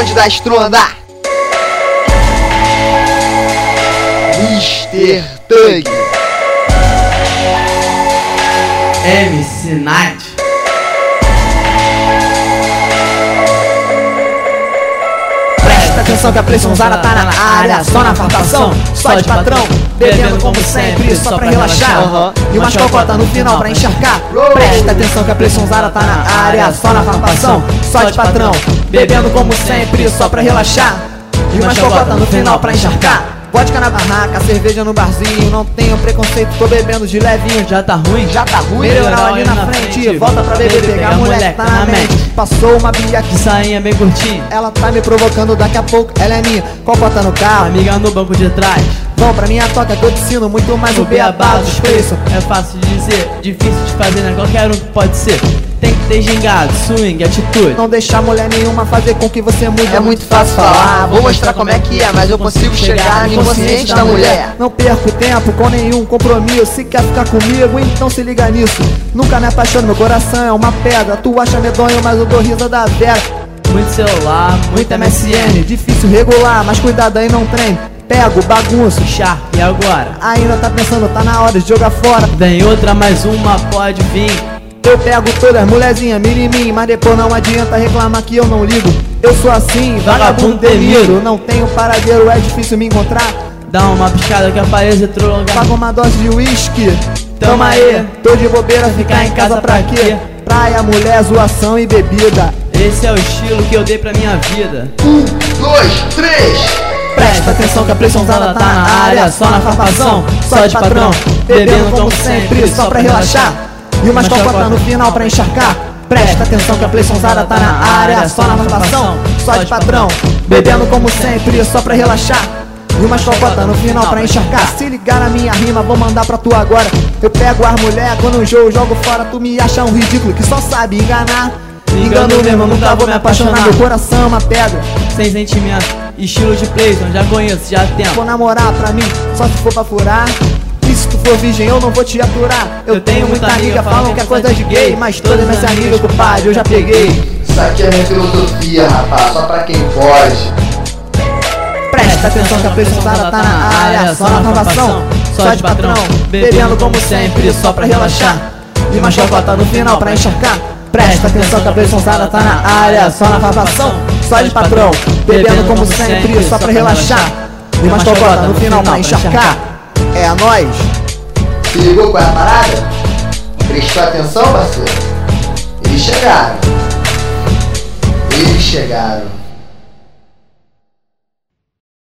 bonde da estronda. Mr. Thug. MC Night. Presta atenção que a pressãozada tá na área Só na fartação, só de patrão Bebendo como sempre, só pra relaxar. E umas cocotas no final pra encharcar Presta atenção que a pressãozada tá na área Só na fartação, só de patrão Bebendo como sempre, só pra relaxar. E umas cocotas no final pra encharcar. Vodka na barraca, cerveja no barzinho. Não tenho preconceito, tô bebendo de levinho. Já tá ruim? já tá ruim, Melhoral ali na frente. Volta pra beber, pegar a mulher que tá na mente. Passou uma bia Que aqui sainha bem curtinha. ela tá me provocando, daqui a pouco ela é minha. Cocota no carro, Amiga no banco de trás. vão pra minha toca que eu te ensino muito mais o beabá dos preços. É fácil de dizer, difícil de fazer, né? Qualquer um pode ser. Tem que ter gingado, swing, atitude. Não deixar mulher nenhuma fazer com que você mude É muito fácil falar, vou mostrar como é que é, mas eu consigo chegar no inconsciente da mulher. Não perco tempo com nenhum compromisso. Se quer ficar comigo, então se liga nisso. Nunca me apaixono, meu coração é uma pedra. Tu acha medonho, mas eu dou risa da vera Muito celular, Muito MSN, difícil regular Mas cuidado aí, não treme Pego, bagunço Chá, e agora? Ainda tá pensando, tá na hora de jogar fora. Vem outra, mais uma, pode vir. Eu pego todas, mulherzinha, mira em mim Mas depois não adianta reclamar que eu não ligo Eu sou assim, vagabundo temido. Não tenho paradeiro, é difícil me encontrar Dá uma piscada que aparece lugar. Paga uma dose de uísque Tamo aí. Tô de bobeira, ficar em casa pra quê? Praia, mulher, zoação e bebida Esse é o estilo que eu dei pra minha vida. Um, dois, três. Presta atenção que a pressãozada tá na área Só na farpação, só de patrão Bebendo como sempre, só pra relaxar E umas cocotas no final pra encharcar. Presta atenção que a pressãozada tá na área Só na farpação, só de patrão Bebendo como sempre, só pra relaxar. E umas cocotas no final pra encharcar. Se ligar na minha rima, vou mandar pra tu agora. Eu pego as mulher, quando jogo, jogo fora. Tu me acha um ridículo que só sabe enganar. Engano mesmo, nunca vou me apaixonar. Meu coração é uma pedra. Sem sentimento, estilo de Playson, já conheço, já Vou tempo. namorar pra mim, só se for pra furar E se tu for virgem eu não vou te aturar. Eu, tenho muita amiga, falam que é coisa de gay Mas todas minhas amigas, compadre, eu já peguei. Isso aqui é minha filosofia, rapaz, só pra quem pode. Presta atenção que a pressãozada tá na área Só na farmação, só de patrão Bebendo como sempre, só pra relaxar. E uma chocota no final pra encharcar Presta atenção que a pressãozada tá na área Só na farmação, só de patrão Bebendo como sempre, só pra relaxar. E uma chocota no final pra encharcar É a nós Se ligou é a parada? Prestou atenção, parceiro? Eles chegaram. Eles chegaram.